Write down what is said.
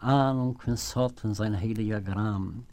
Ahnung von Sot und sein heiliger Gram.